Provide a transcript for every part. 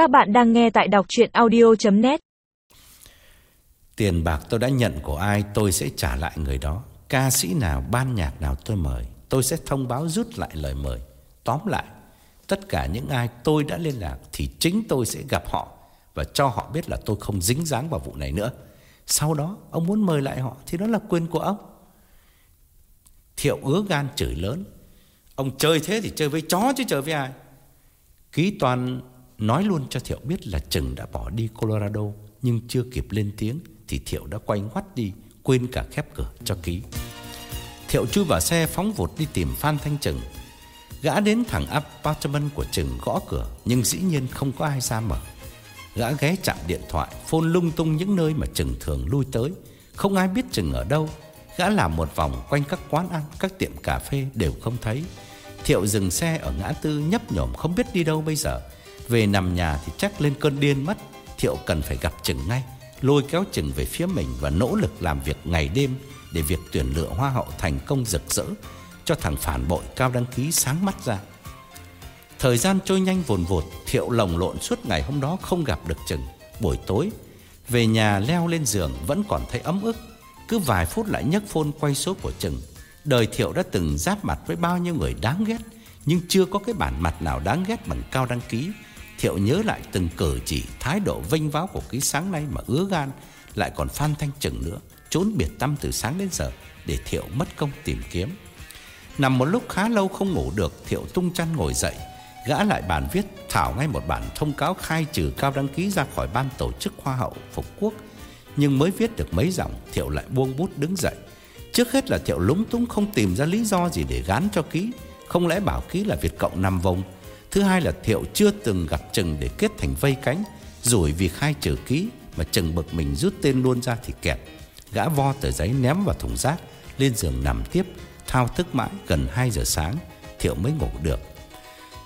Các bạn đang nghe tại đọc chuyện audio.net Tiền bạc tôi đã nhận của ai tôi sẽ trả lại người đó. Ca sĩ nào, ban nhạc nào tôi mời, tôi sẽ thông báo rút lại lời mời. Tóm lại, tất cả những ai tôi đã liên lạc thì chính tôi sẽ gặp họ và cho họ biết là tôi không dính dáng vào vụ này nữa. Sau đó, ông muốn mời lại họ thì đó là quyền của ông. Thiệu ứa gan chửi lớn. Ông chơi thế thì chơi với chó chứ chơi với ai? Ký toàn nói luôn cho Thiệu biết là Trừng đã bỏ đi Colorado nhưng chưa kịp lên tiếng thì Thiệu đã quay ngoắt đi, quên cả khép cửa cho ký. Thiệu chui vào xe phóng vụt đi tìm Phan Thanh Trừng. Gã đến thẳng apartment của Trừng gõ cửa nhưng dĩ nhiên không có ai ra mở. Gã ghé chạm điện thoại, phôn lung tung những nơi mà Trừng thường lui tới. Không ai biết Trừng ở đâu. Gã làm một vòng quanh các quán ăn, các tiệm cà phê đều không thấy. Thiệu dừng xe ở ngã tư nhấp nhổm không biết đi đâu bây giờ. Về nằm nhà thì chắc lên cơn điên mất. Thiệu cần phải gặp Trừng ngay, lôi kéo Trừng về phía mình và nỗ lực làm việc ngày đêm để việc tuyển lựa hoa hậu thành công rực rỡ cho thằng phản bội cao đăng ký sáng mắt ra. Thời gian trôi nhanh vồn vột, Thiệu lồng lộn suốt ngày hôm đó không gặp được Trừng. Buổi tối, về nhà leo lên giường vẫn còn thấy ấm ức. Cứ vài phút lại nhấc phone quay số của Trừng. Đời Thiệu đã từng giáp mặt với bao nhiêu người đáng ghét, nhưng chưa có cái bản mặt nào đáng ghét bằng cao đăng ký. Thiệu nhớ lại từng cử chỉ, thái độ vinh váo của ký sáng nay mà ứa gan, lại còn Phan Thanh Trừng nữa, trốn biệt tâm từ sáng đến giờ để Thiệu mất công tìm kiếm. Nằm một lúc khá lâu không ngủ được, Thiệu tung chăn ngồi dậy, gã lại bàn viết thảo ngay một bản thông cáo khai trừ cao đăng ký ra khỏi ban tổ chức Hoa hậu Phục Quốc. Nhưng mới viết được mấy dòng, Thiệu lại buông bút đứng dậy. Trước hết là Thiệu lúng túng không tìm ra lý do gì để gán cho ký, không lẽ bảo ký là Việt Cộng nằm vòng. Thứ hai là Thiệu chưa từng gặp Trừng để kết thành vây cánh, rồi vì khai trừ ký mà Trừng bực mình rút tên luôn ra thì kẹt. Gã vo tờ giấy ném vào thùng rác, lên giường nằm tiếp, thao thức mãi gần 2 giờ sáng, Thiệu mới ngủ được.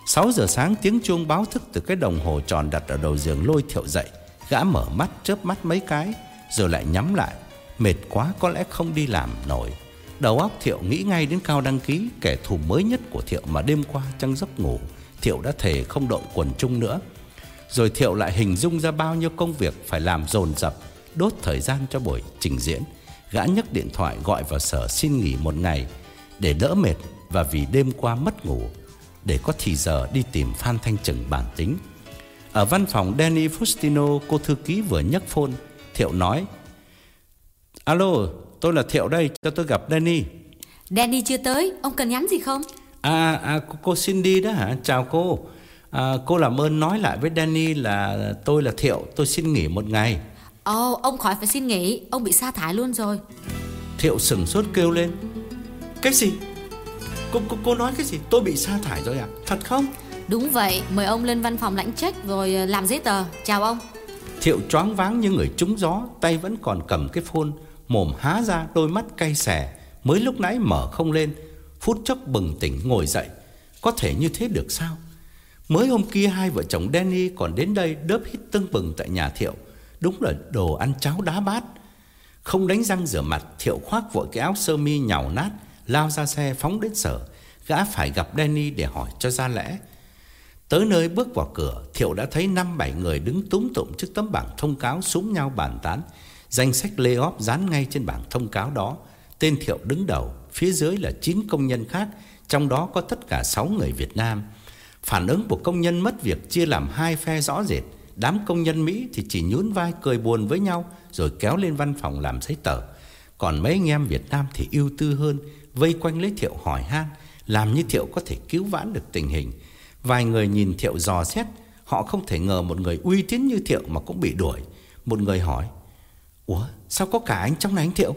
6 giờ sáng tiếng chuông báo thức từ cái đồng hồ tròn đặt ở đầu giường lôi Thiệu dậy. Gã mở mắt chớp mắt mấy cái rồi lại nhắm lại. Mệt quá có lẽ không đi làm nổi. Đầu óc Thiệu nghĩ ngay đến Cao Đăng Ký, kẻ thù mới nhất của Thiệu mà đêm qua trong giấc ngủ, Thiệu đã thề không đội quần chung nữa. Rồi Thiệu lại hình dung ra bao nhiêu công việc phải làm dồn dập, đốt thời gian cho buổi trình diễn. Gã nhấc điện thoại gọi vào sở xin nghỉ một ngày để đỡ mệt và vì đêm qua mất ngủ để có thì giờ đi tìm Phan Thanh Trừng bản tính. Ở văn phòng Danny Fustino, cô thư ký vừa nhấc phone, Thiệu nói: "Alo, tôi là Thiệu đây, cho tôi gặp Danny." Danny chưa tới, ông cần nhắn gì không? À, à cô, Cindy đó hả? Chào cô. À, cô làm ơn nói lại với Danny là tôi là Thiệu, tôi xin nghỉ một ngày. Ồ, oh, ông khỏi phải xin nghỉ, ông bị sa thải luôn rồi. Thiệu sừng sốt kêu lên. Cái gì? Cô, cô, cô nói cái gì? Tôi bị sa thải rồi à? Thật không? Đúng vậy, mời ông lên văn phòng lãnh trách rồi ờ, làm giấy tờ. Chào ông. Thiệu choáng váng như người trúng gió, tay vẫn còn cầm cái phone, mồm há ra, đôi mắt cay xè, mới lúc nãy mở không lên, phút chốc bừng tỉnh ngồi dậy. Có thể như thế được sao? Mới hôm kia hai vợ chồng Danny còn đến đây đớp hít tưng bừng tại nhà Thiệu, đúng là đồ ăn cháo đá bát. Không đánh răng rửa mặt, Thiệu khoác vội cái áo sơ mi nhào nát, lao ra xe phóng đến sở, gã phải gặp Danny để hỏi cho ra lẽ. Tới nơi bước vào cửa, Thiệu đã thấy năm bảy người đứng túm tụm trước tấm bảng thông cáo súng nhau bàn tán. Danh sách layoff dán ngay trên bảng thông cáo đó. Tên Thiệu đứng đầu, phía dưới là 9 công nhân khác, trong đó có tất cả 6 người Việt Nam. Phản ứng của công nhân mất việc chia làm hai phe rõ rệt. Đám công nhân Mỹ thì chỉ nhún vai cười buồn với nhau rồi kéo lên văn phòng làm giấy tờ. Còn mấy anh em Việt Nam thì ưu tư hơn, vây quanh lấy Thiệu hỏi han, làm như Thiệu có thể cứu vãn được tình hình. Vài người nhìn Thiệu dò xét, họ không thể ngờ một người uy tín như Thiệu mà cũng bị đuổi. Một người hỏi: "Ủa, sao có cả anh trong này anh Thiệu?"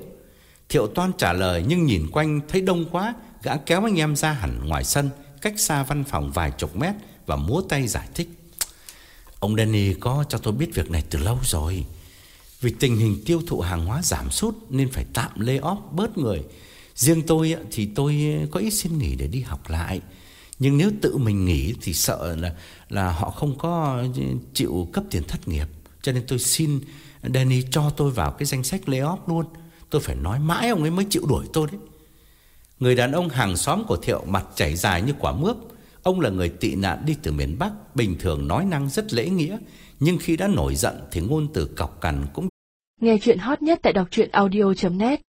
Thiệu toan trả lời nhưng nhìn quanh thấy đông quá, gã kéo anh em ra hẳn ngoài sân, cách xa văn phòng vài chục mét và múa tay giải thích. Ông Danny có cho tôi biết việc này từ lâu rồi. Vì tình hình tiêu thụ hàng hóa giảm sút nên phải tạm lay off bớt người. Riêng tôi thì tôi có ít xin nghỉ để đi học lại. Nhưng nếu tự mình nghỉ thì sợ là là họ không có chịu cấp tiền thất nghiệp. Cho nên tôi xin Danny cho tôi vào cái danh sách lay off luôn. Tôi phải nói mãi ông ấy mới chịu đuổi tôi đấy. Người đàn ông hàng xóm của Thiệu mặt chảy dài như quả mướp. Ông là người tị nạn đi từ miền Bắc, bình thường nói năng rất lễ nghĩa, nhưng khi đã nổi giận thì ngôn từ cọc cằn cũng Nghe chuyện hot nhất tại đọc truyện audio.net